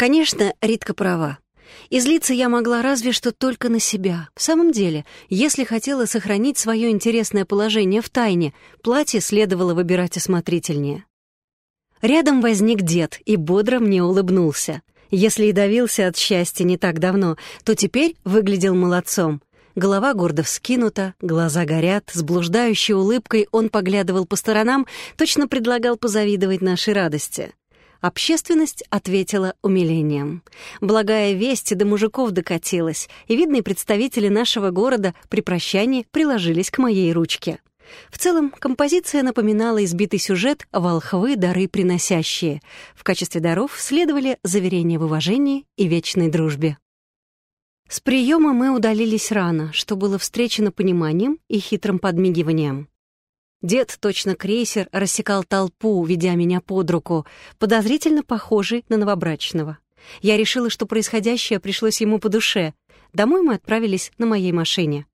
Конечно, Ритка права. И я могла разве что только на себя. В самом деле, если хотела сохранить свое интересное положение в тайне, платье следовало выбирать осмотрительнее. Рядом возник дед и бодро мне улыбнулся. Если и давился от счастья не так давно, то теперь выглядел молодцом. Голова гордо вскинута, глаза горят, с блуждающей улыбкой он поглядывал по сторонам, точно предлагал позавидовать нашей радости. Общественность ответила умилением. Благая весть до мужиков докатилась, и видные представители нашего города при прощании приложились к моей ручке. В целом, композиция напоминала избитый сюжет «Волхвы, дары приносящие». В качестве даров следовали заверения в уважении и вечной дружбе. С приема мы удалились рано, что было встречено пониманием и хитрым подмигиванием. Дед, точно крейсер, рассекал толпу, ведя меня под руку, подозрительно похожий на новобрачного. Я решила, что происходящее пришлось ему по душе. Домой мы отправились на моей машине.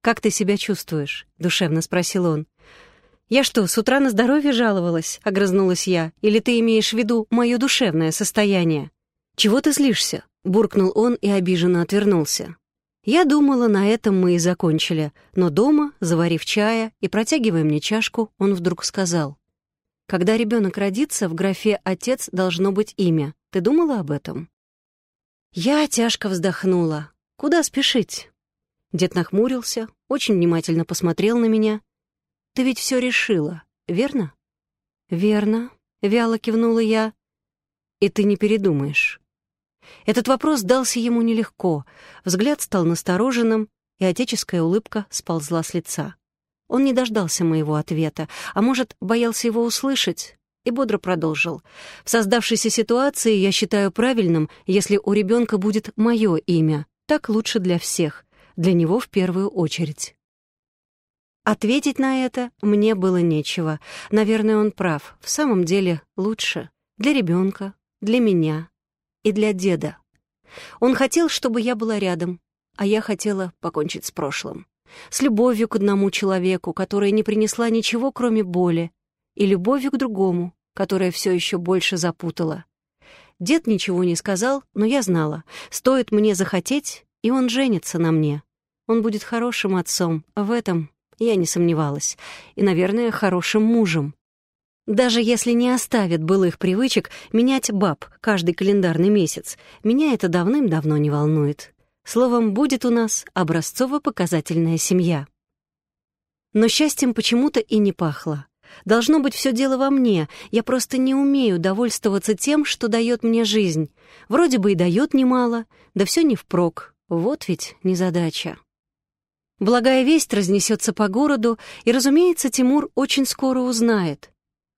«Как ты себя чувствуешь?» — душевно спросил он. «Я что, с утра на здоровье жаловалась?» — огрызнулась я. «Или ты имеешь в виду мое душевное состояние?» «Чего ты злишься?» — буркнул он и обиженно отвернулся. Я думала, на этом мы и закончили, но дома, заварив чая и протягивая мне чашку, он вдруг сказал. «Когда ребенок родится, в графе «отец» должно быть имя. Ты думала об этом?» Я тяжко вздохнула. «Куда спешить?» Дед нахмурился, очень внимательно посмотрел на меня. «Ты ведь все решила, верно?» «Верно», — вяло кивнула я. «И ты не передумаешь?» Этот вопрос дался ему нелегко, взгляд стал настороженным, и отеческая улыбка сползла с лица. Он не дождался моего ответа, а может, боялся его услышать, и бодро продолжил. «В создавшейся ситуации я считаю правильным, если у ребенка будет мое имя. Так лучше для всех, для него в первую очередь». Ответить на это мне было нечего. Наверное, он прав. В самом деле лучше. Для ребенка, для меня, и для деда. Он хотел, чтобы я была рядом, а я хотела покончить с прошлым. С любовью к одному человеку, которая не принесла ничего, кроме боли, и любовью к другому, которая все еще больше запутала. Дед ничего не сказал, но я знала, стоит мне захотеть, и он женится на мне. Он будет хорошим отцом, в этом я не сомневалась, и, наверное, хорошим мужем. Даже если не оставят былых привычек менять баб каждый календарный месяц, меня это давным-давно не волнует. Словом, будет у нас образцово-показательная семья. Но счастьем почему-то и не пахло. Должно быть все дело во мне, я просто не умею довольствоваться тем, что дает мне жизнь. Вроде бы и дает немало, да все не впрок. Вот ведь незадача. Благая весть разнесется по городу, и, разумеется, Тимур очень скоро узнает.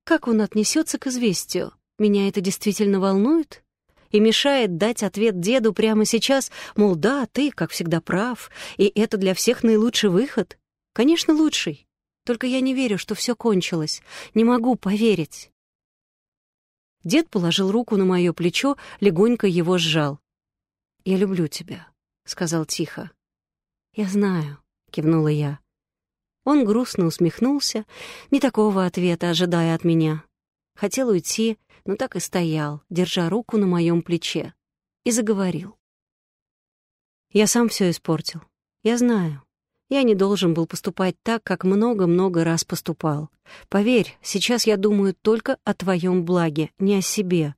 Как он отнесется к известию? Меня это действительно волнует? И мешает дать ответ деду прямо сейчас, мол, да, ты, как всегда, прав, и это для всех наилучший выход? Конечно, лучший. Только я не верю, что все кончилось. Не могу поверить. Дед положил руку на мое плечо, легонько его сжал. «Я люблю тебя», — сказал тихо. «Я знаю», — кивнула я. Он грустно усмехнулся, не такого ответа ожидая от меня. Хотел уйти, но так и стоял, держа руку на моем плече, и заговорил. Я сам все испортил. Я знаю. Я не должен был поступать так, как много-много раз поступал. Поверь, сейчас я думаю только о твоем благе, не о себе.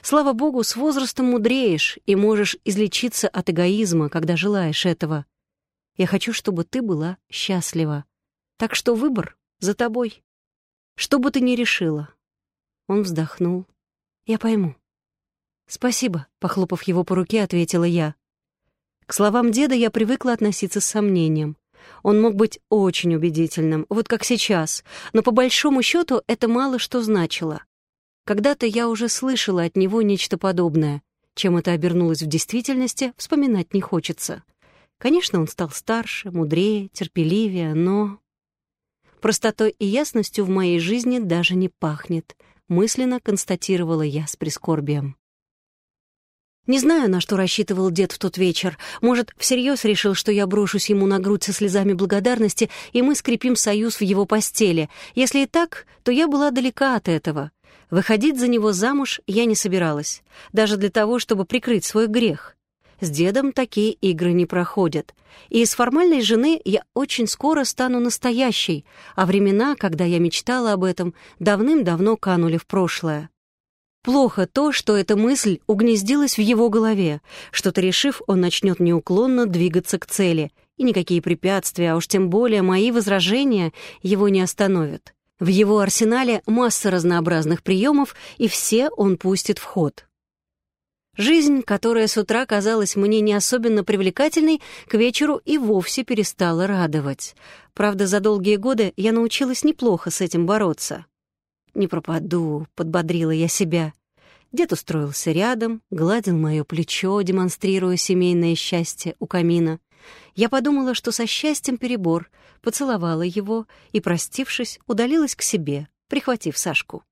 Слава богу, с возрастом мудреешь и можешь излечиться от эгоизма, когда желаешь этого. Я хочу, чтобы ты была счастлива. Так что выбор за тобой. Что бы ты ни решила. Он вздохнул. Я пойму. Спасибо, похлопав его по руке, ответила я. К словам деда я привыкла относиться с сомнением. Он мог быть очень убедительным, вот как сейчас, но по большому счету это мало что значило. Когда-то я уже слышала от него нечто подобное. Чем это обернулось в действительности, вспоминать не хочется. Конечно, он стал старше, мудрее, терпеливее, но... Простотой и ясностью в моей жизни даже не пахнет, мысленно констатировала я с прискорбием. Не знаю, на что рассчитывал дед в тот вечер. Может, всерьез решил, что я брошусь ему на грудь со слезами благодарности, и мы скрепим союз в его постели. Если и так, то я была далека от этого. Выходить за него замуж я не собиралась, даже для того, чтобы прикрыть свой грех. С дедом такие игры не проходят. И из формальной жены я очень скоро стану настоящей, а времена, когда я мечтала об этом, давным-давно канули в прошлое. Плохо то, что эта мысль угнездилась в его голове. Что-то решив, он начнет неуклонно двигаться к цели, и никакие препятствия, а уж тем более мои возражения, его не остановят. В его арсенале масса разнообразных приемов, и все он пустит в ход. Жизнь, которая с утра казалась мне не особенно привлекательной, к вечеру и вовсе перестала радовать. Правда, за долгие годы я научилась неплохо с этим бороться. «Не пропаду», — подбодрила я себя. Дед устроился рядом, гладил мое плечо, демонстрируя семейное счастье у камина. Я подумала, что со счастьем перебор, поцеловала его и, простившись, удалилась к себе, прихватив Сашку.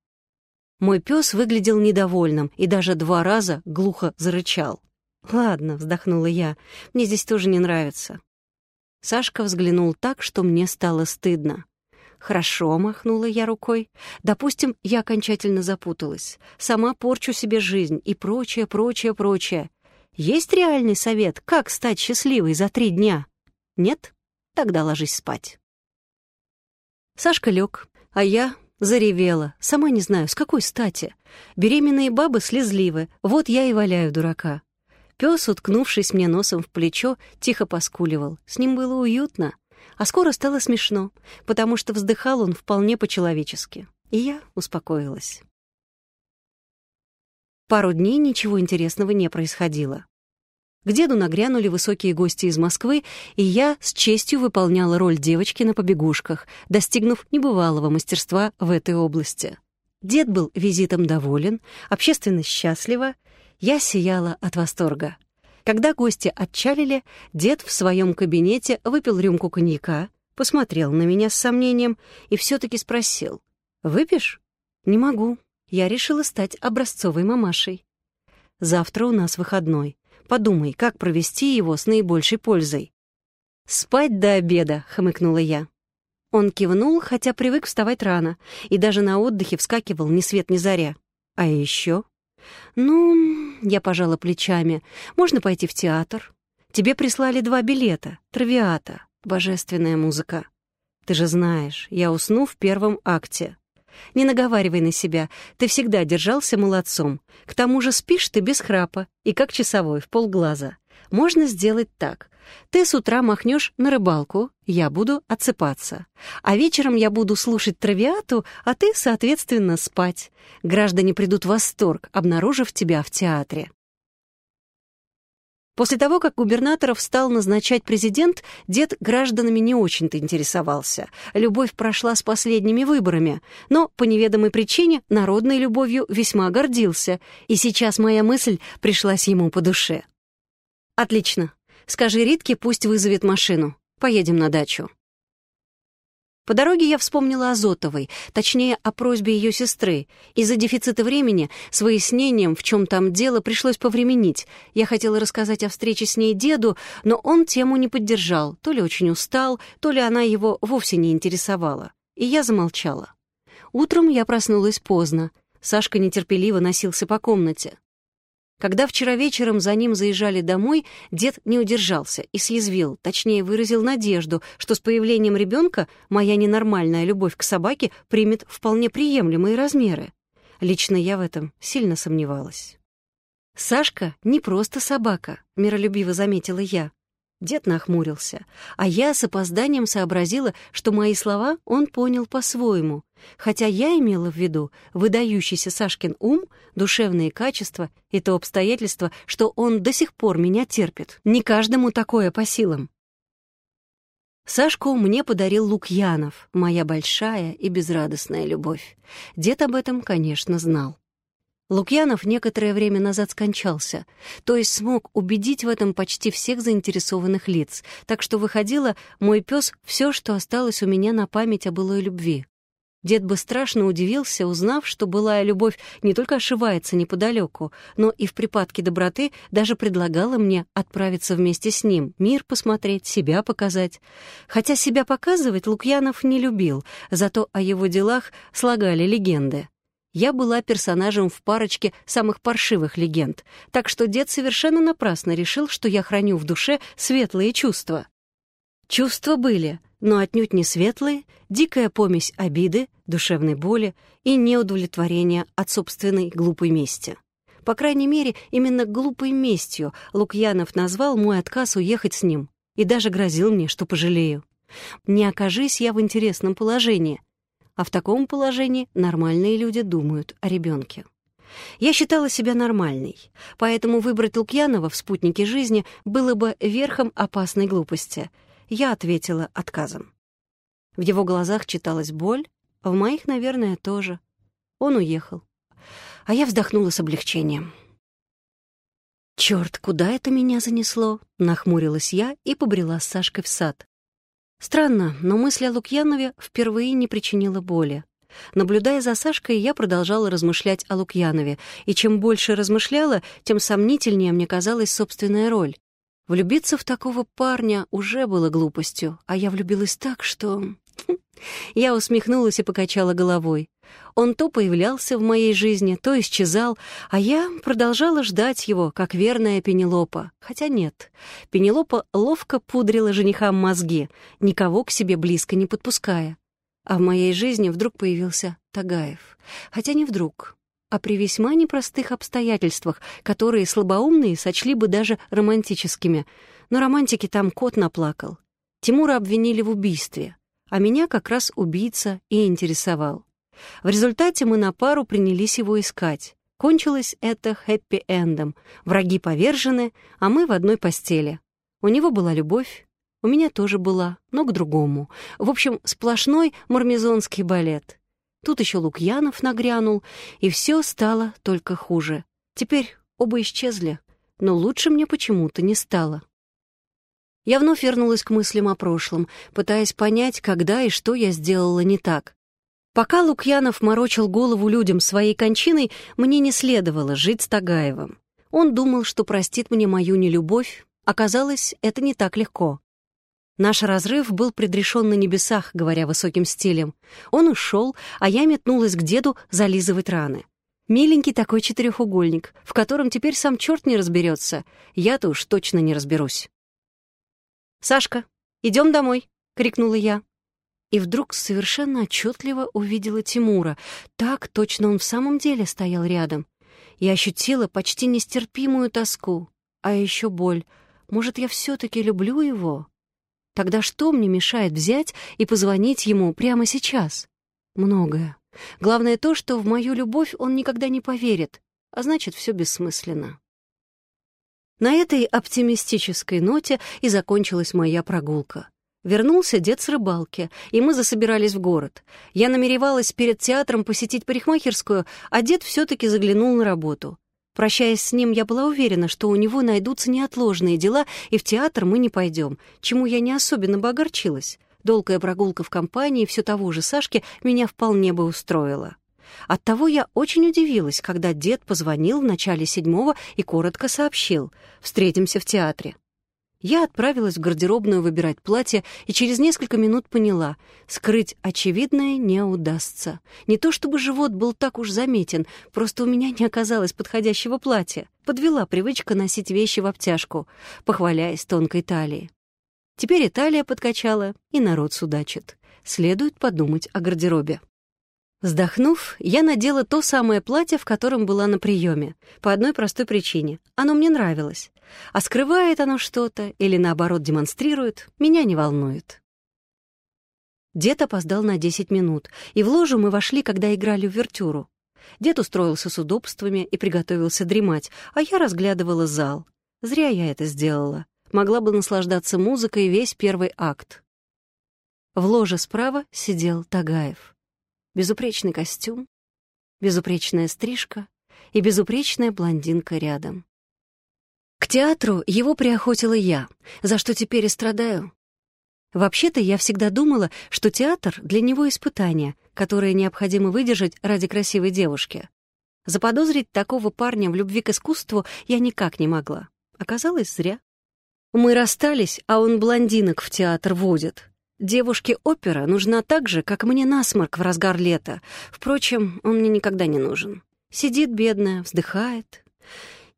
Мой пес выглядел недовольным и даже два раза глухо зарычал. «Ладно», — вздохнула я, — «мне здесь тоже не нравится». Сашка взглянул так, что мне стало стыдно. «Хорошо», — махнула я рукой. «Допустим, я окончательно запуталась. Сама порчу себе жизнь и прочее, прочее, прочее. Есть реальный совет, как стать счастливой за три дня? Нет? Тогда ложись спать». Сашка лег, а я заревела. Сама не знаю, с какой стати. Беременные бабы слезливы, вот я и валяю дурака. Пес, уткнувшись мне носом в плечо, тихо поскуливал. С ним было уютно. А скоро стало смешно, потому что вздыхал он вполне по-человечески. И я успокоилась. Пару дней ничего интересного не происходило. К деду нагрянули высокие гости из Москвы, и я с честью выполняла роль девочки на побегушках, достигнув небывалого мастерства в этой области. Дед был визитом доволен, общественность счастлива, я сияла от восторга. Когда гости отчалили, дед в своем кабинете выпил рюмку коньяка, посмотрел на меня с сомнением и все-таки спросил. «Выпьешь?» «Не могу. Я решила стать образцовой мамашей. Завтра у нас выходной. Подумай, как провести его с наибольшей пользой». «Спать до обеда», — хмыкнула я. Он кивнул, хотя привык вставать рано, и даже на отдыхе вскакивал ни свет ни заря. А еще «Ну...» — я пожала плечами. «Можно пойти в театр? Тебе прислали два билета. Травиата. Божественная музыка. Ты же знаешь, я усну в первом акте. Не наговаривай на себя, ты всегда держался молодцом. К тому же спишь ты без храпа и как часовой, в полглаза. Можно сделать так. Ты с утра махнешь на рыбалку, я буду отсыпаться. А вечером я буду слушать травиату, а ты, соответственно, спать. Граждане придут в восторг, обнаружив тебя в театре. После того, как губернаторов стал назначать президент, дед гражданами не очень-то интересовался. Любовь прошла с последними выборами, но по неведомой причине народной любовью весьма гордился, и сейчас моя мысль пришлась ему по душе. «Отлично. Скажи Ритке, пусть вызовет машину. Поедем на дачу». По дороге я вспомнила о Зотовой, точнее, о просьбе ее сестры. Из-за дефицита времени с выяснением, в чем там дело, пришлось повременить. Я хотела рассказать о встрече с ней деду, но он тему не поддержал. То ли очень устал, то ли она его вовсе не интересовала. И я замолчала. Утром я проснулась поздно. Сашка нетерпеливо носился по комнате. Когда вчера вечером за ним заезжали домой, дед не удержался и съязвил, точнее выразил надежду, что с появлением ребенка моя ненормальная любовь к собаке примет вполне приемлемые размеры. Лично я в этом сильно сомневалась. «Сашка не просто собака», — миролюбиво заметила я. Дед нахмурился, а я с опозданием сообразила, что мои слова он понял по-своему, хотя я имела в виду выдающийся Сашкин ум, душевные качества и то обстоятельство, что он до сих пор меня терпит. Не каждому такое по силам. Сашку мне подарил Лукьянов, моя большая и безрадостная любовь. Дед об этом, конечно, знал. Лукьянов некоторое время назад скончался, то есть смог убедить в этом почти всех заинтересованных лиц, так что выходило, мой пес все, что осталось у меня на память о былой любви. Дед бы страшно удивился, узнав, что былая любовь не только ошивается неподалеку, но и в припадке доброты даже предлагала мне отправиться вместе с ним, мир посмотреть, себя показать. Хотя себя показывать Лукьянов не любил, зато о его делах слагали легенды. Я была персонажем в парочке самых паршивых легенд, так что дед совершенно напрасно решил, что я храню в душе светлые чувства. Чувства были, но отнюдь не светлые, дикая помесь обиды, душевной боли и неудовлетворения от собственной глупой мести. По крайней мере, именно глупой местью Лукьянов назвал мой отказ уехать с ним и даже грозил мне, что пожалею. Не окажись я в интересном положении, а в таком положении нормальные люди думают о ребенке. Я считала себя нормальной, поэтому выбрать Лукьянова в спутнике жизни было бы верхом опасной глупости. Я ответила отказом. В его глазах читалась боль, в моих, наверное, тоже. Он уехал. А я вздохнула с облегчением. «Чёрт, куда это меня занесло?» — нахмурилась я и побрела с Сашкой в сад. Странно, но мысль о Лукьянове впервые не причинила боли. Наблюдая за Сашкой, я продолжала размышлять о Лукьянове, и чем больше размышляла, тем сомнительнее мне казалась собственная роль. Влюбиться в такого парня уже было глупостью, а я влюбилась так, что... Я усмехнулась и покачала головой. Он то появлялся в моей жизни, то исчезал, а я продолжала ждать его, как верная Пенелопа. Хотя нет, Пенелопа ловко пудрила женихам мозги, никого к себе близко не подпуская. А в моей жизни вдруг появился Тагаев. Хотя не вдруг, а при весьма непростых обстоятельствах, которые слабоумные сочли бы даже романтическими. Но романтики там кот наплакал. Тимура обвинили в убийстве, а меня как раз убийца и интересовал. В результате мы на пару принялись его искать. Кончилось это хэппи-эндом. Враги повержены, а мы в одной постели. У него была любовь, у меня тоже была, но к другому. В общем, сплошной мармезонский балет. Тут еще Лукьянов нагрянул, и все стало только хуже. Теперь оба исчезли, но лучше мне почему-то не стало. Я вновь вернулась к мыслям о прошлом, пытаясь понять, когда и что я сделала не так. Пока Лукьянов морочил голову людям своей кончиной, мне не следовало жить с Тагаевым. Он думал, что простит мне мою нелюбовь. Оказалось, это не так легко. Наш разрыв был предрешен на небесах, говоря высоким стилем. Он ушел, а я метнулась к деду зализывать раны. Миленький такой четырехугольник, в котором теперь сам черт не разберется. Я-то уж точно не разберусь. «Сашка, идем домой!» — крикнула я и вдруг совершенно отчетливо увидела Тимура. Так точно он в самом деле стоял рядом. И ощутила почти нестерпимую тоску, а еще боль. Может, я все-таки люблю его? Тогда что мне мешает взять и позвонить ему прямо сейчас? Многое. Главное то, что в мою любовь он никогда не поверит, а значит, все бессмысленно. На этой оптимистической ноте и закончилась моя прогулка. Вернулся дед с рыбалки, и мы засобирались в город. Я намеревалась перед театром посетить парикмахерскую, а дед все-таки заглянул на работу. Прощаясь с ним, я была уверена, что у него найдутся неотложные дела, и в театр мы не пойдем, чему я не особенно бы огорчилась. Долгая прогулка в компании все того же Сашки меня вполне бы устроила. Оттого я очень удивилась, когда дед позвонил в начале седьмого и коротко сообщил «Встретимся в театре». Я отправилась в гардеробную выбирать платье и через несколько минут поняла, скрыть очевидное не удастся. Не то чтобы живот был так уж заметен, просто у меня не оказалось подходящего платья. Подвела привычка носить вещи в обтяжку, похваляясь тонкой талией. Теперь и талия подкачала, и народ судачит. Следует подумать о гардеробе. Вздохнув, я надела то самое платье, в котором была на приеме, по одной простой причине. Оно мне нравилось. А скрывает оно что-то или, наоборот, демонстрирует, меня не волнует. Дед опоздал на 10 минут, и в ложу мы вошли, когда играли в вертюру. Дед устроился с удобствами и приготовился дремать, а я разглядывала зал. Зря я это сделала. Могла бы наслаждаться музыкой весь первый акт. В ложе справа сидел Тагаев безупречный костюм, безупречная стрижка и безупречная блондинка рядом. К театру его приохотила я, за что теперь и страдаю. Вообще-то я всегда думала, что театр для него испытание, которое необходимо выдержать ради красивой девушки. Заподозрить такого парня в любви к искусству я никак не могла. Оказалось, зря. Мы расстались, а он блондинок в театр водит. Девушке опера нужна так же, как мне насморк в разгар лета. Впрочем, он мне никогда не нужен. Сидит бедная, вздыхает.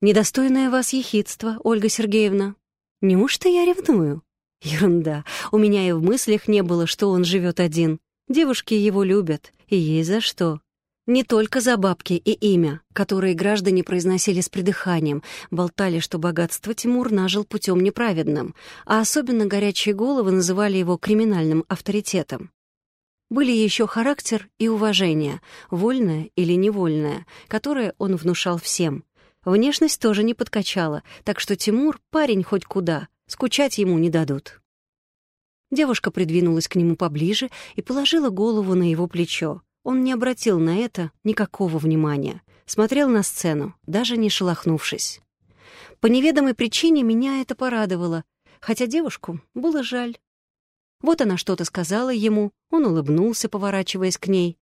Недостойное вас ехидство, Ольга Сергеевна. Неужто я ревную? Ерунда. У меня и в мыслях не было, что он живет один. Девушки его любят, и ей за что. Не только за бабки и имя, которые граждане произносили с придыханием, болтали, что богатство Тимур нажил путем неправедным, а особенно горячие головы называли его криминальным авторитетом. Были еще характер и уважение, вольное или невольное, которое он внушал всем. Внешность тоже не подкачала, так что Тимур — парень хоть куда, скучать ему не дадут. Девушка придвинулась к нему поближе и положила голову на его плечо. Он не обратил на это никакого внимания, смотрел на сцену, даже не шелохнувшись. По неведомой причине меня это порадовало, хотя девушку было жаль. Вот она что-то сказала ему, он улыбнулся, поворачиваясь к ней.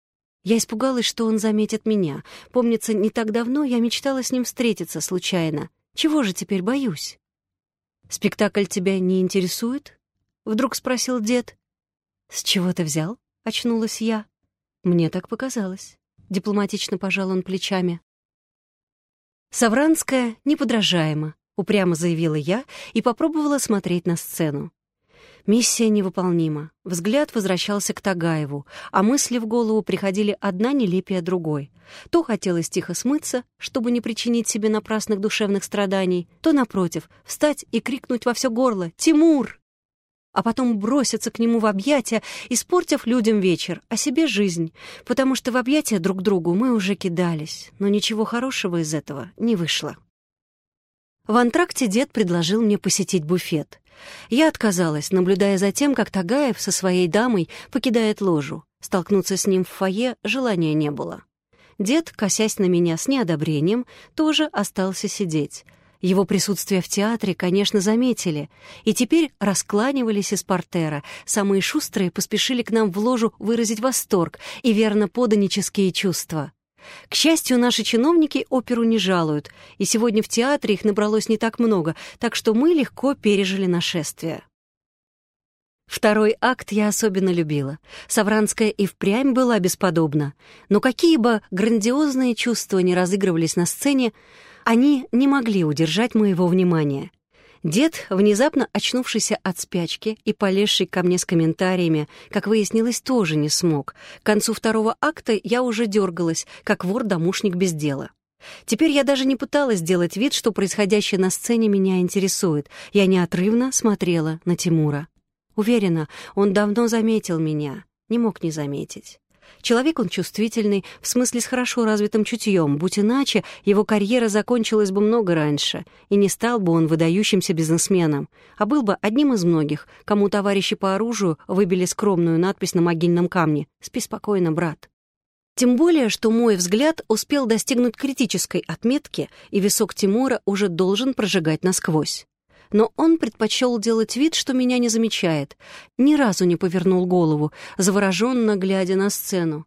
Я испугалась, что он заметит меня. Помнится, не так давно я мечтала с ним встретиться случайно. Чего же теперь боюсь? «Спектакль тебя не интересует?» — вдруг спросил дед. «С чего ты взял?» — очнулась я. Мне так показалось. Дипломатично пожал он плечами. «Савранская неподражаема», — упрямо заявила я и попробовала смотреть на сцену. Миссия невыполнима. Взгляд возвращался к Тагаеву, а мысли в голову приходили одна нелепее другой. То хотелось тихо смыться, чтобы не причинить себе напрасных душевных страданий, то, напротив, встать и крикнуть во все горло «Тимур!» А потом броситься к нему в объятия, испортив людям вечер, а себе жизнь, потому что в объятия друг другу мы уже кидались, но ничего хорошего из этого не вышло. В антракте дед предложил мне посетить буфет. Я отказалась, наблюдая за тем, как Тагаев со своей дамой покидает ложу. Столкнуться с ним в фойе желания не было. Дед, косясь на меня с неодобрением, тоже остался сидеть — его присутствие в театре, конечно, заметили, и теперь раскланивались из портера. Самые шустрые поспешили к нам в ложу выразить восторг и верно поданические чувства. К счастью, наши чиновники оперу не жалуют, и сегодня в театре их набралось не так много, так что мы легко пережили нашествие. Второй акт я особенно любила. Савранская и впрямь была бесподобна. Но какие бы грандиозные чувства не разыгрывались на сцене, они не могли удержать моего внимания. Дед, внезапно очнувшийся от спячки и полезший ко мне с комментариями, как выяснилось, тоже не смог. К концу второго акта я уже дергалась, как вор-домушник без дела. Теперь я даже не пыталась сделать вид, что происходящее на сцене меня интересует. Я неотрывно смотрела на Тимура. Уверена, он давно заметил меня, не мог не заметить. Человек он чувствительный, в смысле с хорошо развитым чутьем. Будь иначе, его карьера закончилась бы много раньше, и не стал бы он выдающимся бизнесменом, а был бы одним из многих, кому товарищи по оружию выбили скромную надпись на могильном камне «Спи спокойно, брат». Тем более, что мой взгляд успел достигнуть критической отметки, и висок Тимура уже должен прожигать насквозь но он предпочел делать вид, что меня не замечает, ни разу не повернул голову, завороженно глядя на сцену.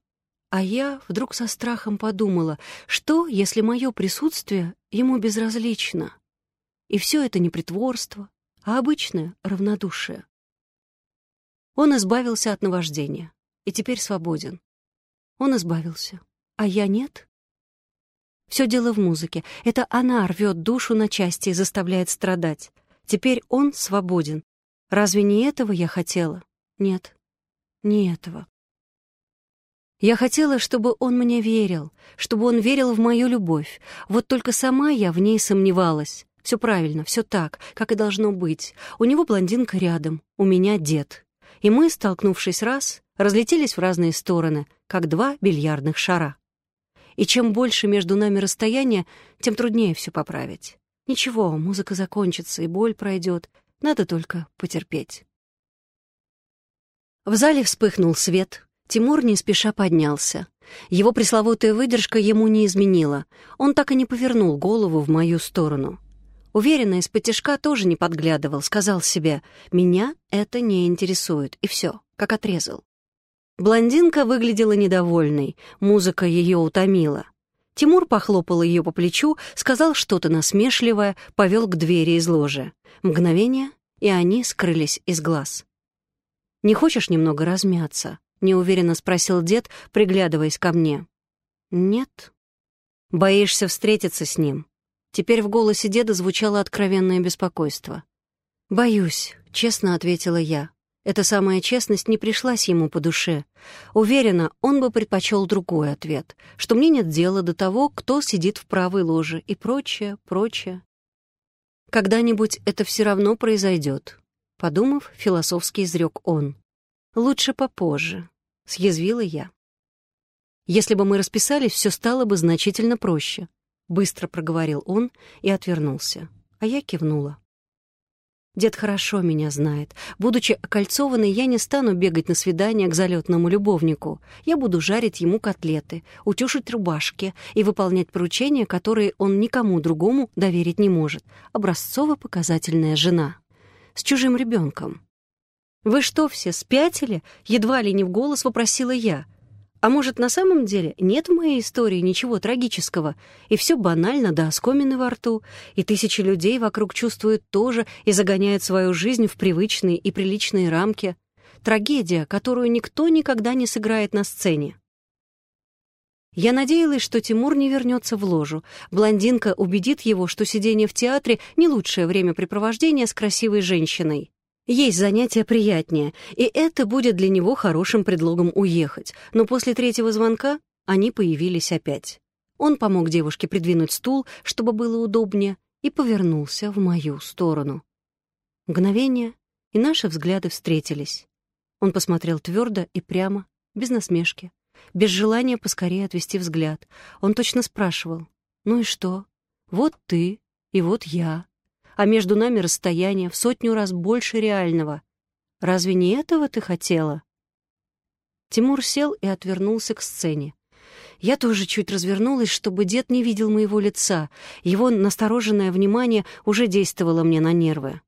А я вдруг со страхом подумала, что, если мое присутствие ему безразлично? И все это не притворство, а обычное равнодушие. Он избавился от наваждения и теперь свободен. Он избавился, а я нет? Все дело в музыке. Это она рвет душу на части и заставляет страдать. Теперь он свободен. Разве не этого я хотела? Нет, не этого. Я хотела, чтобы он мне верил, чтобы он верил в мою любовь. Вот только сама я в ней сомневалась. Все правильно, все так, как и должно быть. У него блондинка рядом, у меня дед. И мы, столкнувшись раз, разлетелись в разные стороны, как два бильярдных шара. И чем больше между нами расстояние, тем труднее все поправить. Ничего, музыка закончится, и боль пройдет. Надо только потерпеть. В зале вспыхнул свет. Тимур не спеша поднялся. Его пресловутая выдержка ему не изменила. Он так и не повернул голову в мою сторону. Уверенно, из-под тоже не подглядывал, сказал себе, «Меня это не интересует», и все, как отрезал. Блондинка выглядела недовольной, музыка ее утомила. Тимур похлопал ее по плечу, сказал что-то насмешливое, повел к двери из ложи. Мгновение, и они скрылись из глаз. «Не хочешь немного размяться?» — неуверенно спросил дед, приглядываясь ко мне. «Нет». «Боишься встретиться с ним?» Теперь в голосе деда звучало откровенное беспокойство. «Боюсь», — честно ответила я. Эта самая честность не пришлась ему по душе. Уверена, он бы предпочел другой ответ, что мне нет дела до того, кто сидит в правой ложе и прочее, прочее. Когда-нибудь это все равно произойдет, подумав, философски изрек он. Лучше попозже, съязвила я. Если бы мы расписались, все стало бы значительно проще, быстро проговорил он и отвернулся, а я кивнула. Дед хорошо меня знает. Будучи окольцованной, я не стану бегать на свидание к залетному любовнику. Я буду жарить ему котлеты, утюжить рубашки и выполнять поручения, которые он никому другому доверить не может. Образцово-показательная жена. С чужим ребенком. «Вы что, все спятили?» — едва ли не в голос вопросила я — а может, на самом деле нет в моей истории ничего трагического, и все банально до оскомины во рту, и тысячи людей вокруг чувствуют тоже и загоняют свою жизнь в привычные и приличные рамки. Трагедия, которую никто никогда не сыграет на сцене. Я надеялась, что Тимур не вернется в ложу. Блондинка убедит его, что сидение в театре — не лучшее времяпрепровождение с красивой женщиной. Есть занятие приятнее, и это будет для него хорошим предлогом уехать. Но после третьего звонка они появились опять. Он помог девушке придвинуть стул, чтобы было удобнее, и повернулся в мою сторону. Мгновение, и наши взгляды встретились. Он посмотрел твердо и прямо, без насмешки, без желания поскорее отвести взгляд. Он точно спрашивал, «Ну и что? Вот ты, и вот я а между нами расстояние в сотню раз больше реального. Разве не этого ты хотела?» Тимур сел и отвернулся к сцене. Я тоже чуть развернулась, чтобы дед не видел моего лица. Его настороженное внимание уже действовало мне на нервы.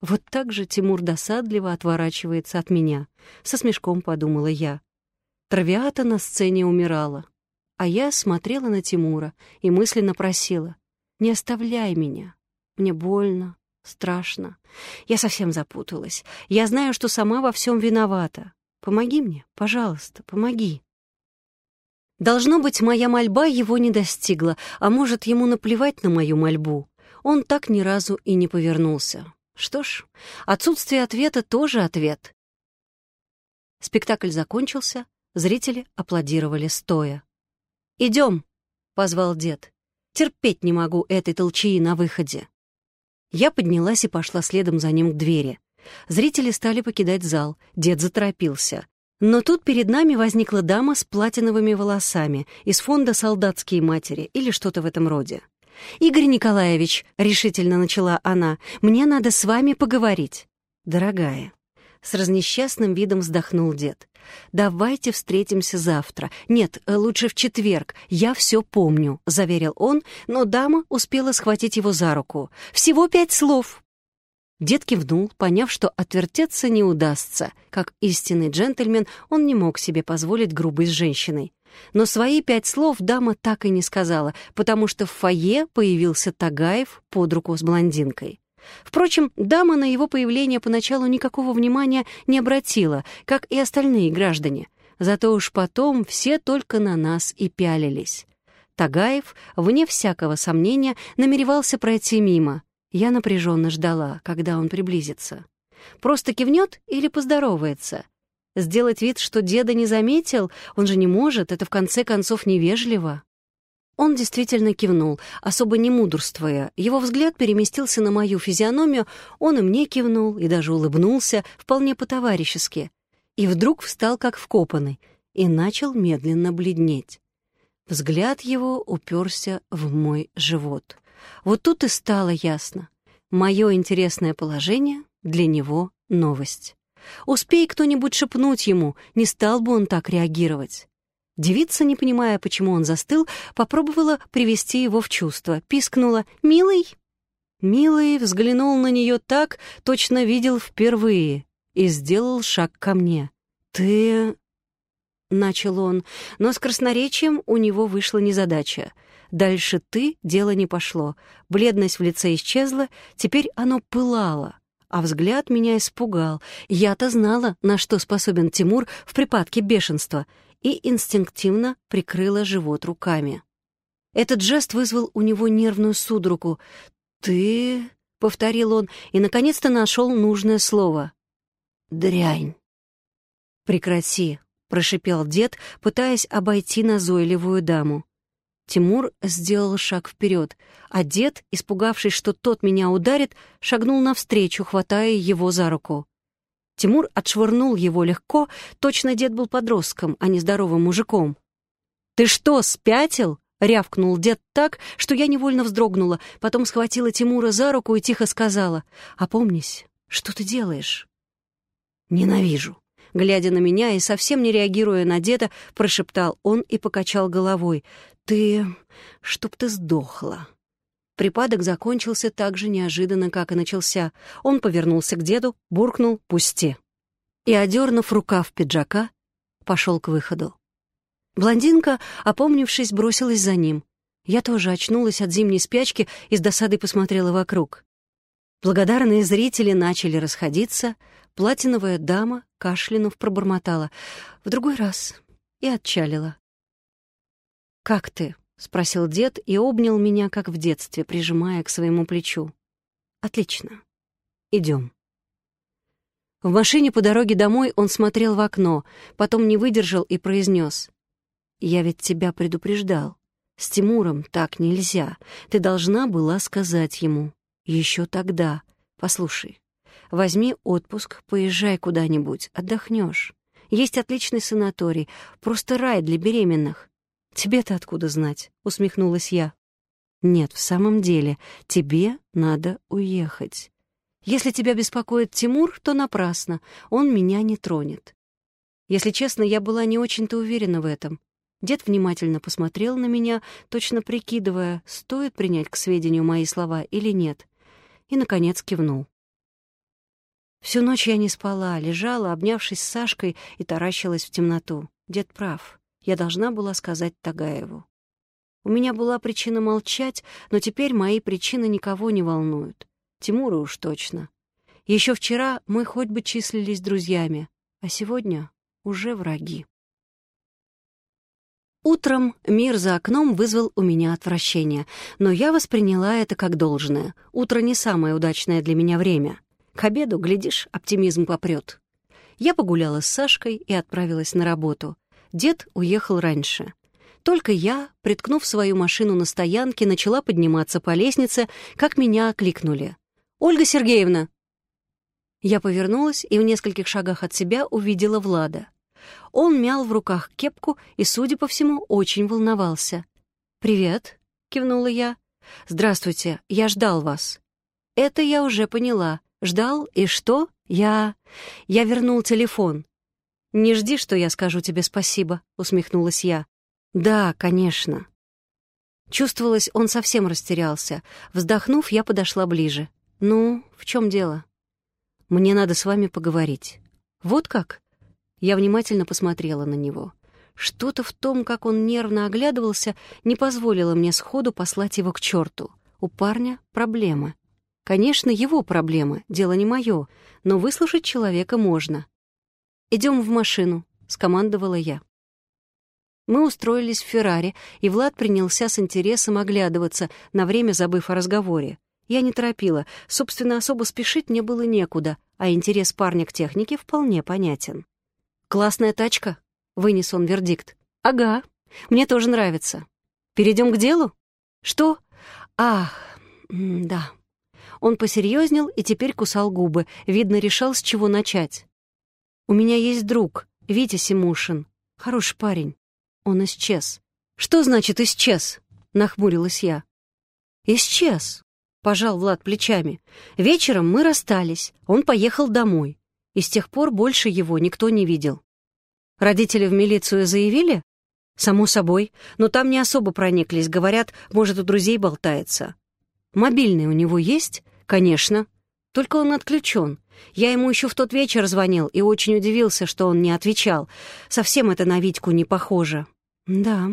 Вот так же Тимур досадливо отворачивается от меня. Со смешком подумала я. Травиата на сцене умирала. А я смотрела на Тимура и мысленно просила «Не оставляй меня, мне больно, страшно. Я совсем запуталась. Я знаю, что сама во всем виновата. Помоги мне, пожалуйста, помоги. Должно быть, моя мольба его не достигла, а может, ему наплевать на мою мольбу. Он так ни разу и не повернулся. Что ж, отсутствие ответа тоже ответ. Спектакль закончился, зрители аплодировали стоя. «Идем», — позвал дед. «Терпеть не могу этой толчии на выходе». Я поднялась и пошла следом за ним к двери. Зрители стали покидать зал, дед заторопился. Но тут перед нами возникла дама с платиновыми волосами из фонда «Солдатские матери» или что-то в этом роде. «Игорь Николаевич», — решительно начала она, — «мне надо с вами поговорить». «Дорогая», с разнесчастным видом вздохнул дед. «Давайте встретимся завтра. Нет, лучше в четверг. Я все помню», — заверил он, но дама успела схватить его за руку. «Всего пять слов». Дед кивнул, поняв, что отвертеться не удастся. Как истинный джентльмен, он не мог себе позволить грубость с женщиной. Но свои пять слов дама так и не сказала, потому что в фойе появился Тагаев под руку с блондинкой. Впрочем, дама на его появление поначалу никакого внимания не обратила, как и остальные граждане. Зато уж потом все только на нас и пялились. Тагаев, вне всякого сомнения, намеревался пройти мимо. Я напряженно ждала, когда он приблизится. Просто кивнет или поздоровается? Сделать вид, что деда не заметил, он же не может, это в конце концов невежливо. Он действительно кивнул, особо не мудрствуя. Его взгляд переместился на мою физиономию, он и мне кивнул, и даже улыбнулся, вполне по-товарищески. И вдруг встал как вкопанный и начал медленно бледнеть. Взгляд его уперся в мой живот. Вот тут и стало ясно. Мое интересное положение для него — новость. Успей кто-нибудь шепнуть ему, не стал бы он так реагировать. Девица, не понимая, почему он застыл, попробовала привести его в чувство. Пискнула «Милый!». Милый взглянул на нее так, точно видел впервые, и сделал шаг ко мне. «Ты...» — начал он, но с красноречием у него вышла незадача. Дальше «ты» дело не пошло. Бледность в лице исчезла, теперь оно пылало, а взгляд меня испугал. Я-то знала, на что способен Тимур в припадке бешенства, и инстинктивно прикрыла живот руками. Этот жест вызвал у него нервную судорогу. «Ты...» — повторил он и, наконец-то, нашел нужное слово. «Дрянь». «Прекрати», — прошипел дед, пытаясь обойти назойливую даму. Тимур сделал шаг вперед, а дед, испугавшись, что тот меня ударит, шагнул навстречу, хватая его за руку. Тимур отшвырнул его легко, точно дед был подростком, а не здоровым мужиком. «Ты что, спятил?» — рявкнул дед так, что я невольно вздрогнула, потом схватила Тимура за руку и тихо сказала, «Опомнись, что ты делаешь?» «Ненавижу», глядя на меня и совсем не реагируя на деда, прошептал он и покачал головой. «Ты... чтоб ты сдохла». Припадок закончился так же неожиданно, как и начался. Он повернулся к деду, буркнул «пусти». И, одернув рукав пиджака, пошел к выходу. Блондинка, опомнившись, бросилась за ним. Я тоже очнулась от зимней спячки и с досадой посмотрела вокруг. Благодарные зрители начали расходиться, платиновая дама, кашлянув, пробормотала «в другой раз» и отчалила. «Как ты?» — спросил дед и обнял меня, как в детстве, прижимая к своему плечу. «Отлично. Идем». В машине по дороге домой он смотрел в окно, потом не выдержал и произнес. «Я ведь тебя предупреждал. С Тимуром так нельзя. Ты должна была сказать ему. Еще тогда. Послушай, возьми отпуск, поезжай куда-нибудь, отдохнешь. Есть отличный санаторий, просто рай для беременных. «Тебе-то откуда знать?» — усмехнулась я. «Нет, в самом деле, тебе надо уехать. Если тебя беспокоит Тимур, то напрасно, он меня не тронет». Если честно, я была не очень-то уверена в этом. Дед внимательно посмотрел на меня, точно прикидывая, стоит принять к сведению мои слова или нет, и, наконец, кивнул. Всю ночь я не спала, лежала, обнявшись с Сашкой, и таращилась в темноту. Дед прав я должна была сказать Тагаеву. У меня была причина молчать, но теперь мои причины никого не волнуют. Тимура уж точно. Еще вчера мы хоть бы числились друзьями, а сегодня уже враги. Утром мир за окном вызвал у меня отвращение, но я восприняла это как должное. Утро не самое удачное для меня время. К обеду, глядишь, оптимизм попрет. Я погуляла с Сашкой и отправилась на работу. Дед уехал раньше. Только я, приткнув свою машину на стоянке, начала подниматься по лестнице, как меня окликнули. «Ольга Сергеевна!» Я повернулась и в нескольких шагах от себя увидела Влада. Он мял в руках кепку и, судя по всему, очень волновался. «Привет», — кивнула я. «Здравствуйте, я ждал вас». «Это я уже поняла. Ждал, и что? Я... Я вернул телефон. «Не жди, что я скажу тебе спасибо», — усмехнулась я. «Да, конечно». Чувствовалось, он совсем растерялся. Вздохнув, я подошла ближе. «Ну, в чем дело?» «Мне надо с вами поговорить». «Вот как?» Я внимательно посмотрела на него. Что-то в том, как он нервно оглядывался, не позволило мне сходу послать его к черту. У парня проблемы. Конечно, его проблемы, дело не мое, но выслушать человека можно. «Идем в машину», — скомандовала я. Мы устроились в Феррари, и Влад принялся с интересом оглядываться, на время забыв о разговоре. Я не торопила, собственно, особо спешить мне было некуда, а интерес парня к технике вполне понятен. «Классная тачка», — вынес он вердикт. «Ага, мне тоже нравится. Перейдем к делу?» «Что?» «Ах, да». Он посерьезнел и теперь кусал губы, видно, решал, с чего начать. У меня есть друг, Витя Симушин. Хороший парень. Он исчез. Что значит исчез? Нахмурилась я. Исчез. Пожал Влад плечами. Вечером мы расстались. Он поехал домой. И с тех пор больше его никто не видел. Родители в милицию заявили? Само собой. Но там не особо прониклись. Говорят, может, у друзей болтается. Мобильный у него есть? Конечно. Только он отключен. Я ему еще в тот вечер звонил и очень удивился, что он не отвечал. Совсем это на Витьку не похоже. Да,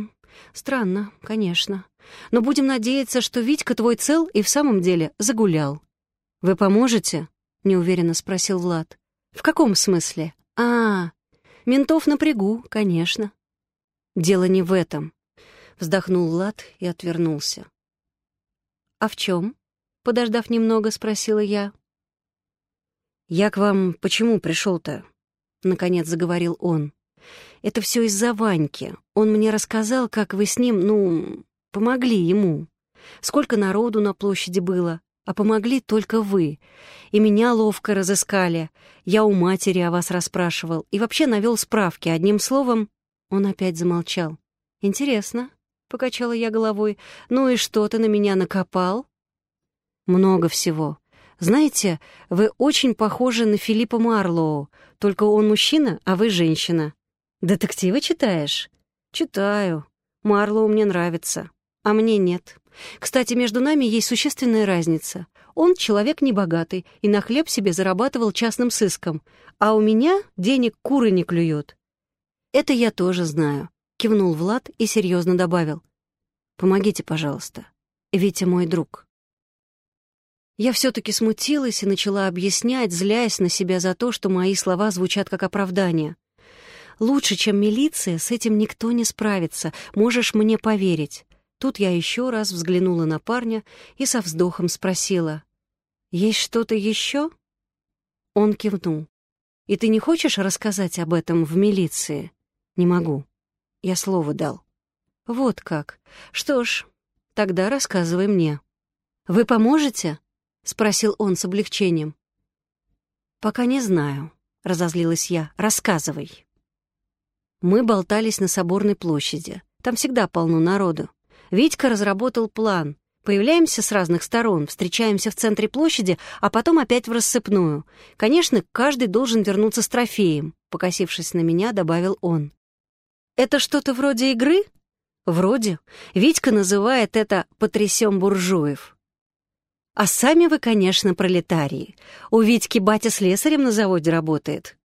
странно, конечно. Но будем надеяться, что Витька твой цел и в самом деле загулял. Вы поможете? неуверенно спросил Влад. «В каком смысле? А, ментов напрягу, конечно». «Дело не в этом», — вздохнул Влад и отвернулся. «А в чем? подождав немного, спросила я. «Я к вам почему пришел-то?» — наконец заговорил он. «Это все из-за Ваньки. Он мне рассказал, как вы с ним, ну, помогли ему. Сколько народу на площади было, а помогли только вы. И меня ловко разыскали. Я у матери о вас расспрашивал и вообще навел справки. Одним словом, он опять замолчал. «Интересно», — покачала я головой. «Ну и что ты на меня накопал?» «Много всего. Знаете, вы очень похожи на Филиппа Марлоу, только он мужчина, а вы женщина. Детективы читаешь?» «Читаю. Марлоу мне нравится, а мне нет. Кстати, между нами есть существенная разница. Он человек небогатый и на хлеб себе зарабатывал частным сыском, а у меня денег куры не клюют. «Это я тоже знаю», — кивнул Влад и серьезно добавил. «Помогите, пожалуйста. Витя мой друг». Я все-таки смутилась и начала объяснять, злясь на себя за то, что мои слова звучат как оправдание. «Лучше, чем милиция, с этим никто не справится, можешь мне поверить. Тут я еще раз взглянула на парня и со вздохом спросила. «Есть что-то еще?» Он кивнул. «И ты не хочешь рассказать об этом в милиции?» «Не могу. Я слово дал». «Вот как. Что ж, тогда рассказывай мне». «Вы поможете?» — спросил он с облегчением. «Пока не знаю», — разозлилась я. «Рассказывай». Мы болтались на Соборной площади. Там всегда полно народу. Витька разработал план. Появляемся с разных сторон, встречаемся в центре площади, а потом опять в рассыпную. Конечно, каждый должен вернуться с трофеем, покосившись на меня, добавил он. Это что-то вроде игры? Вроде. Витька называет это «потрясем буржуев». А сами вы, конечно, пролетарии. У Витьки батя слесарем на заводе работает.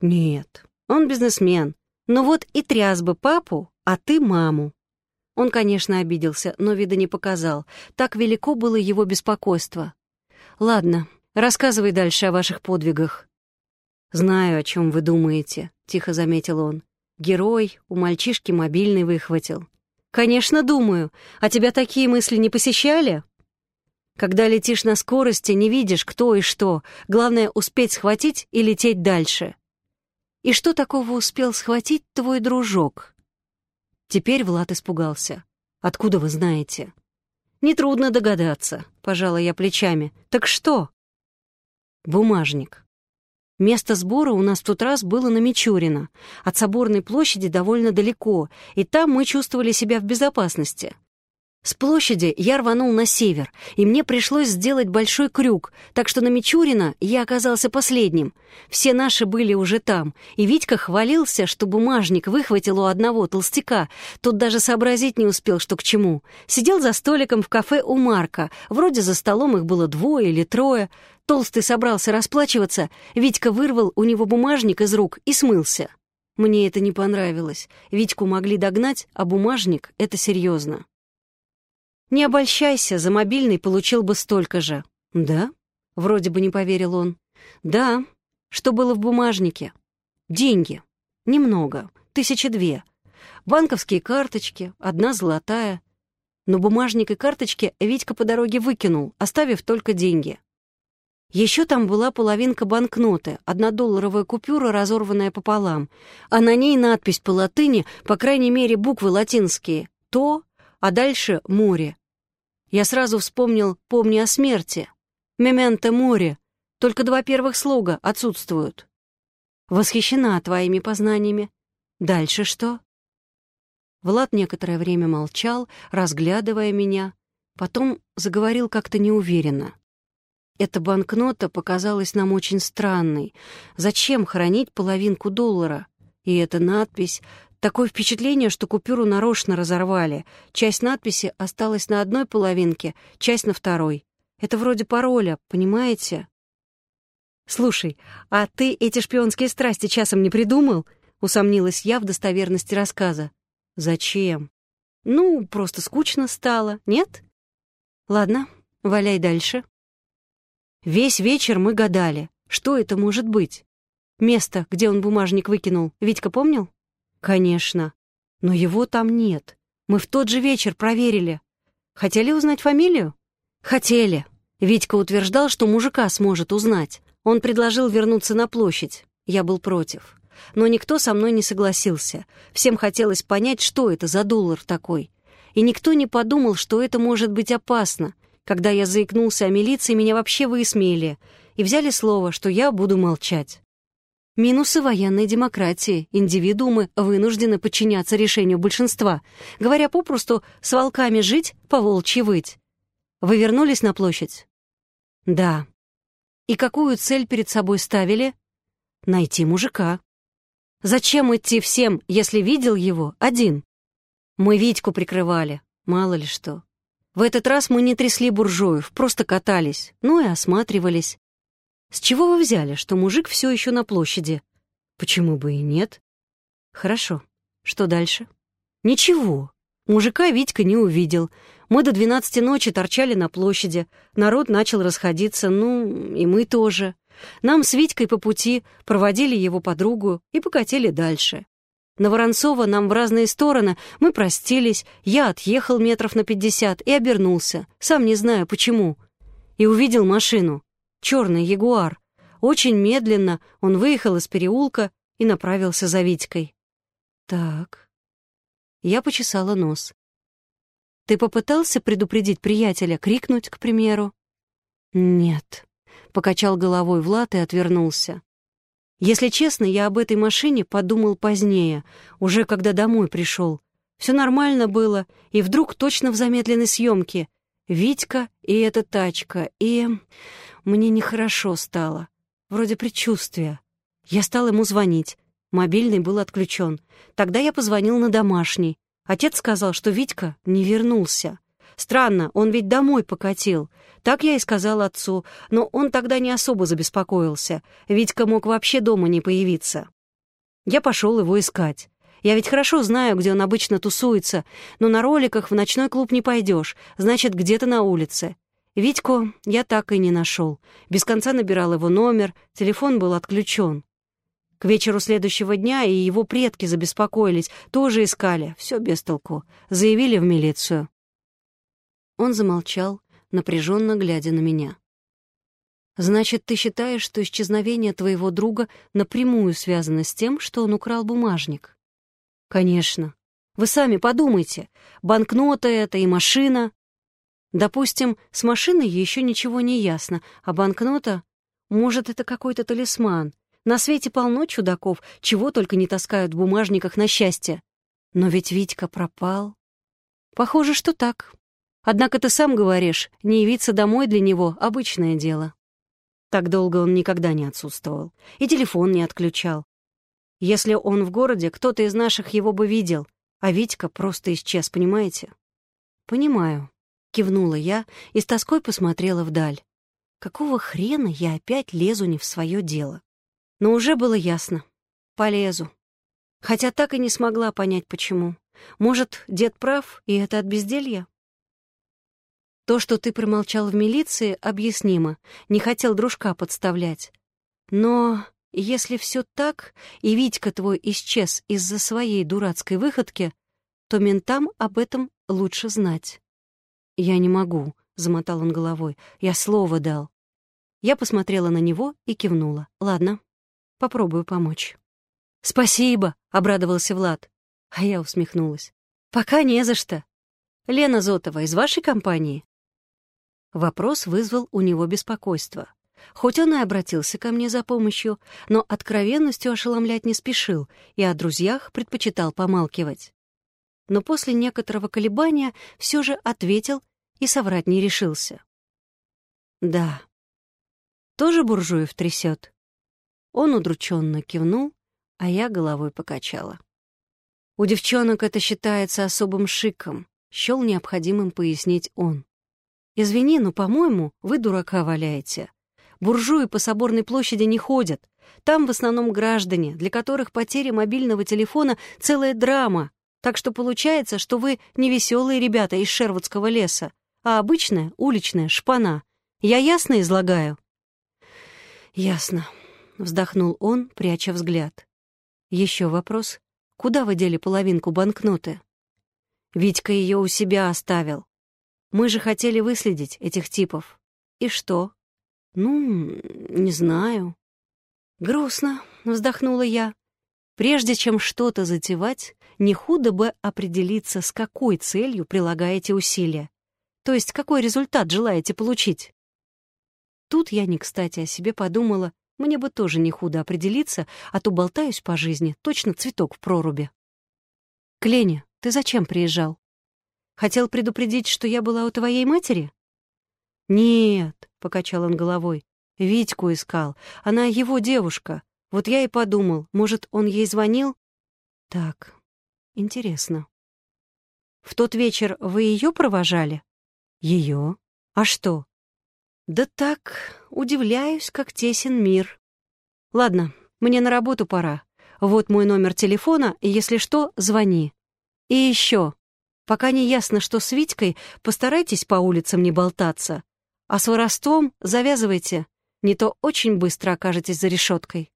Нет, он бизнесмен. Но вот и тряс бы папу, а ты маму. Он, конечно, обиделся, но вида не показал. Так велико было его беспокойство. «Ладно, рассказывай дальше о ваших подвигах». «Знаю, о чем вы думаете», — тихо заметил он. «Герой у мальчишки мобильный выхватил». «Конечно, думаю. А тебя такие мысли не посещали?» «Когда летишь на скорости, не видишь, кто и что. Главное — успеть схватить и лететь дальше». «И что такого успел схватить твой дружок?» Теперь Влад испугался. «Откуда вы знаете?» «Нетрудно догадаться», — пожала я плечами. «Так что?» «Бумажник». Место сбора у нас в тот раз было на Мичурина. От Соборной площади довольно далеко, и там мы чувствовали себя в безопасности. С площади я рванул на север, и мне пришлось сделать большой крюк, так что на Мичурина я оказался последним. Все наши были уже там, и Витька хвалился, что бумажник выхватил у одного толстяка. Тот даже сообразить не успел, что к чему. Сидел за столиком в кафе у Марка. Вроде за столом их было двое или трое. Толстый собрался расплачиваться, Витька вырвал у него бумажник из рук и смылся. Мне это не понравилось. Витьку могли догнать, а бумажник — это серьезно. «Не обольщайся, за мобильный получил бы столько же». «Да?» — вроде бы не поверил он. «Да. Что было в бумажнике?» «Деньги. Немного. Тысячи две. Банковские карточки, одна золотая. Но бумажник и карточки Витька по дороге выкинул, оставив только деньги. Еще там была половинка банкноты, однодолларовая купюра, разорванная пополам, а на ней надпись по латыни, по крайней мере, буквы латинские «то», а дальше «море». Я сразу вспомнил «Помни о смерти». «Мементо море». Только два первых слога отсутствуют. Восхищена твоими познаниями. Дальше что? Влад некоторое время молчал, разглядывая меня, потом заговорил как-то неуверенно. Эта банкнота показалась нам очень странной. Зачем хранить половинку доллара? И эта надпись Такое впечатление, что купюру нарочно разорвали. Часть надписи осталась на одной половинке, часть на второй. Это вроде пароля, понимаете? «Слушай, а ты эти шпионские страсти часом не придумал?» — усомнилась я в достоверности рассказа. «Зачем?» «Ну, просто скучно стало, нет?» «Ладно, валяй дальше». Весь вечер мы гадали, что это может быть. Место, где он бумажник выкинул, Витька помнил? Конечно. Но его там нет. Мы в тот же вечер проверили. Хотели узнать фамилию? Хотели. Витька утверждал, что мужика сможет узнать. Он предложил вернуться на площадь. Я был против. Но никто со мной не согласился. Всем хотелось понять, что это за доллар такой. И никто не подумал, что это может быть опасно. Когда я заикнулся о милиции, меня вообще высмеяли и взяли слово, что я буду молчать. Минусы военной демократии. Индивидуумы вынуждены подчиняться решению большинства. Говоря попросту, с волками жить, по волчьи выть. Вы вернулись на площадь? Да. И какую цель перед собой ставили? Найти мужика. Зачем идти всем, если видел его один? Мы Витьку прикрывали, мало ли что. В этот раз мы не трясли буржуев, просто катались, ну и осматривались. С чего вы взяли, что мужик все еще на площади? Почему бы и нет? Хорошо. Что дальше? Ничего. Мужика Витька не увидел. Мы до двенадцати ночи торчали на площади. Народ начал расходиться, ну, и мы тоже. Нам с Витькой по пути проводили его подругу и покатили дальше. На Воронцова нам в разные стороны, мы простились, я отъехал метров на пятьдесят и обернулся, сам не знаю почему. И увидел машину, черный ягуар. Очень медленно он выехал из переулка и направился за Витькой. Так. Я почесала нос. Ты попытался предупредить приятеля, крикнуть, к примеру? Нет. Покачал головой Влад и отвернулся. Если честно, я об этой машине подумал позднее, уже когда домой пришел. Все нормально было, и вдруг точно в замедленной съемке. Витька и эта тачка, и... Мне нехорошо стало. Вроде предчувствия. Я стал ему звонить. Мобильный был отключен. Тогда я позвонил на домашний. Отец сказал, что Витька не вернулся. Странно, он ведь домой покатил. Так я и сказал отцу, но он тогда не особо забеспокоился. Витька мог вообще дома не появиться. Я пошел его искать. Я ведь хорошо знаю, где он обычно тусуется, но на роликах в ночной клуб не пойдешь, значит, где-то на улице. Витьку я так и не нашел. Без конца набирал его номер, телефон был отключен. К вечеру следующего дня и его предки забеспокоились, тоже искали, все без толку. Заявили в милицию. Он замолчал, напряженно глядя на меня. «Значит, ты считаешь, что исчезновение твоего друга напрямую связано с тем, что он украл бумажник?» «Конечно. Вы сами подумайте. Банкнота это и машина. Допустим, с машиной еще ничего не ясно, а банкнота... Может, это какой-то талисман. На свете полно чудаков, чего только не таскают в бумажниках на счастье. Но ведь Витька пропал. Похоже, что так. Однако ты сам говоришь, не явиться домой для него — обычное дело. Так долго он никогда не отсутствовал. И телефон не отключал. Если он в городе, кто-то из наших его бы видел, а Витька просто исчез, понимаете? «Понимаю», — кивнула я и с тоской посмотрела вдаль. Какого хрена я опять лезу не в свое дело? Но уже было ясно. Полезу. Хотя так и не смогла понять, почему. Может, дед прав, и это от безделья? То, что ты промолчал в милиции, объяснимо. Не хотел дружка подставлять. Но если все так, и Витька твой исчез из-за своей дурацкой выходки, то ментам об этом лучше знать. «Я не могу», — замотал он головой. «Я слово дал». Я посмотрела на него и кивнула. «Ладно, попробую помочь». «Спасибо», — обрадовался Влад. А я усмехнулась. «Пока не за что. Лена Зотова из вашей компании?» Вопрос вызвал у него беспокойство. Хоть он и обратился ко мне за помощью, но откровенностью ошеломлять не спешил и о друзьях предпочитал помалкивать. Но после некоторого колебания все же ответил и соврать не решился. «Да». «Тоже буржуев трясет?» Он удрученно кивнул, а я головой покачала. У девчонок это считается особым шиком, счел необходимым пояснить он. «Извини, но, по-моему, вы дурака валяете. Буржуи по Соборной площади не ходят. Там в основном граждане, для которых потеря мобильного телефона — целая драма. Так что получается, что вы не веселые ребята из Шервудского леса, а обычная уличная шпана. Я ясно излагаю?» Ясно. Вздохнул он, пряча взгляд. Еще вопрос. Куда вы дели половинку банкноты? Витька ее у себя оставил. Мы же хотели выследить этих типов. И что? Ну, не знаю. Грустно, вздохнула я. Прежде чем что-то затевать, не худо бы определиться, с какой целью прилагаете усилия. То есть, какой результат желаете получить. Тут я не кстати о себе подумала, мне бы тоже не худо определиться, а то болтаюсь по жизни, точно цветок в проруби. «Кленя, ты зачем приезжал? Хотел предупредить, что я была у твоей матери?» «Нет», — покачал он головой, — «Витьку искал. Она его девушка. Вот я и подумал, может, он ей звонил?» «Так, интересно». «В тот вечер вы ее провожали?» «Ее? А что?» «Да так, удивляюсь, как тесен мир. Ладно, мне на работу пора. Вот мой номер телефона, если что, звони. И еще, пока не ясно, что с Витькой, постарайтесь по улицам не болтаться. А с воровством завязывайте, не то очень быстро окажетесь за решеткой.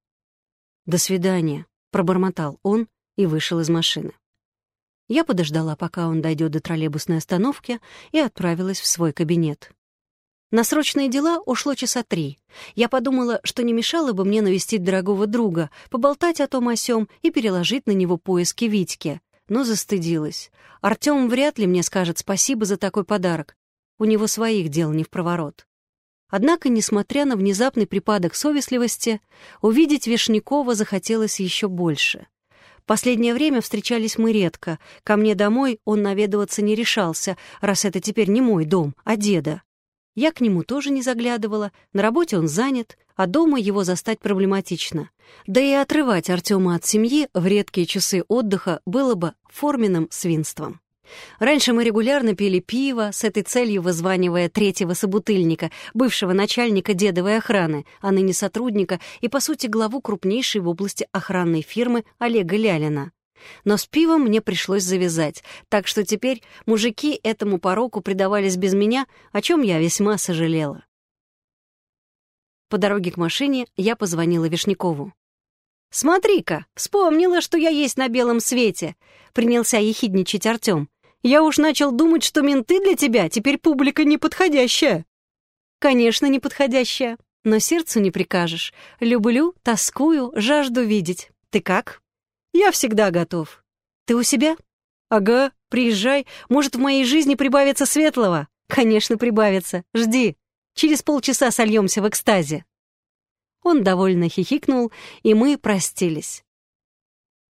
«До свидания», — пробормотал он и вышел из машины. Я подождала, пока он дойдет до троллейбусной остановки, и отправилась в свой кабинет. На срочные дела ушло часа три. Я подумала, что не мешало бы мне навестить дорогого друга, поболтать о том о сём и переложить на него поиски Витьки. Но застыдилась. Артём вряд ли мне скажет спасибо за такой подарок. У него своих дел не в проворот. Однако, несмотря на внезапный припадок совестливости, увидеть Вишнякова захотелось еще больше. Последнее время встречались мы редко. Ко мне домой он наведываться не решался, раз это теперь не мой дом, а деда. Я к нему тоже не заглядывала, на работе он занят, а дома его застать проблематично. Да и отрывать Артема от семьи в редкие часы отдыха было бы форменным свинством. Раньше мы регулярно пили пиво, с этой целью вызванивая третьего собутыльника, бывшего начальника дедовой охраны, а ныне сотрудника и, по сути, главу крупнейшей в области охранной фирмы Олега Лялина. Но с пивом мне пришлось завязать, так что теперь мужики этому пороку предавались без меня, о чем я весьма сожалела. По дороге к машине я позвонила Вишнякову. «Смотри-ка, вспомнила, что я есть на белом свете!» — принялся ехидничать Артем. «Я уж начал думать, что менты для тебя теперь публика неподходящая». «Конечно, неподходящая, но сердцу не прикажешь. Люблю, тоскую, жажду видеть. Ты как?» Я всегда готов. Ты у себя? Ага, приезжай. Может, в моей жизни прибавится светлого? Конечно, прибавится. Жди. Через полчаса сольемся в экстазе. Он довольно хихикнул, и мы простились.